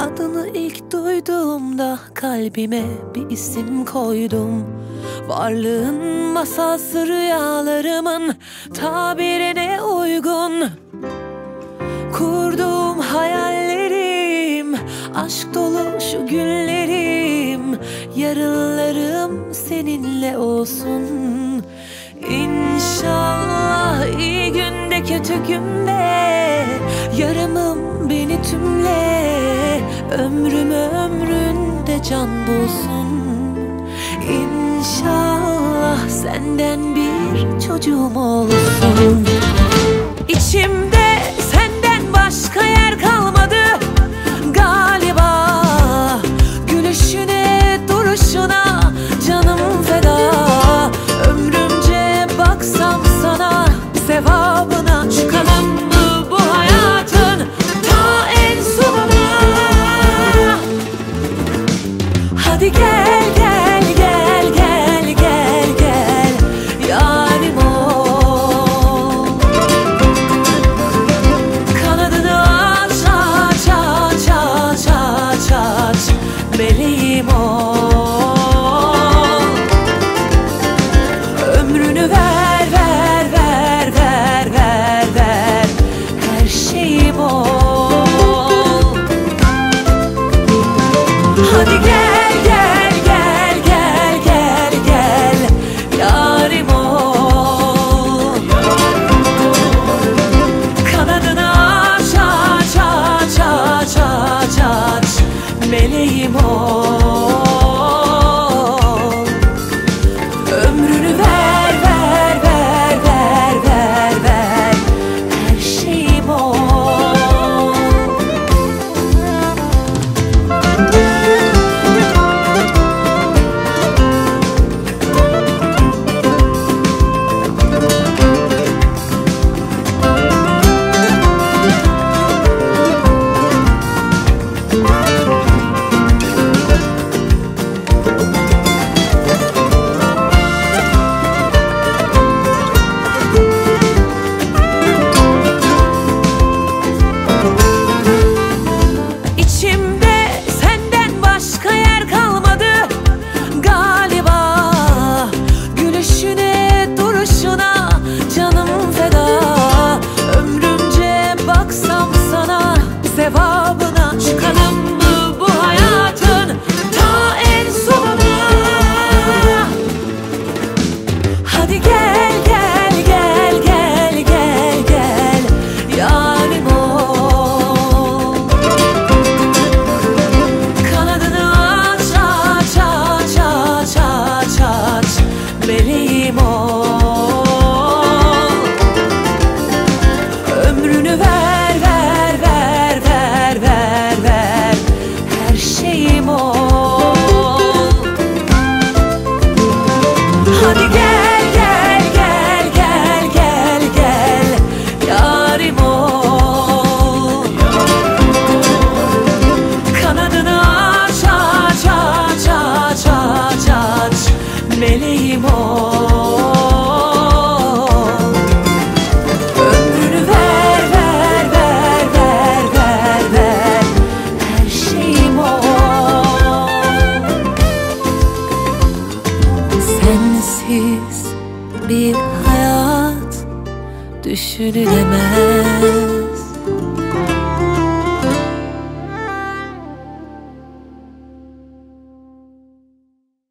Adını ilk duyduğumda kalbime bir isim koydum. Varlığın masalsı rüyalarımın tabirine uygun. Kurduğum hayallerim aşk dolu şu günlerim Yarınlarım seninle olsun. İnşallah iyi günde kötü günde Yarımım beni tümle. Ömrüm ömründe can bulsun. İnşallah senden bir çocuğum olsun. İçimde senden başka yer kalmadı. Galiba Gülüşüne duruşuna canım feda. Ömrümce baksam sana sevabına aç aç Meleğim ol Ömrünü ver ver ver ver ver ver Her şeyim ol Hadi gel Meleğim ol Meleğim ol. Ömrünü ver ver ver ver ver ver. Her şeyim ol. Sensiz bir hayat düşünülemez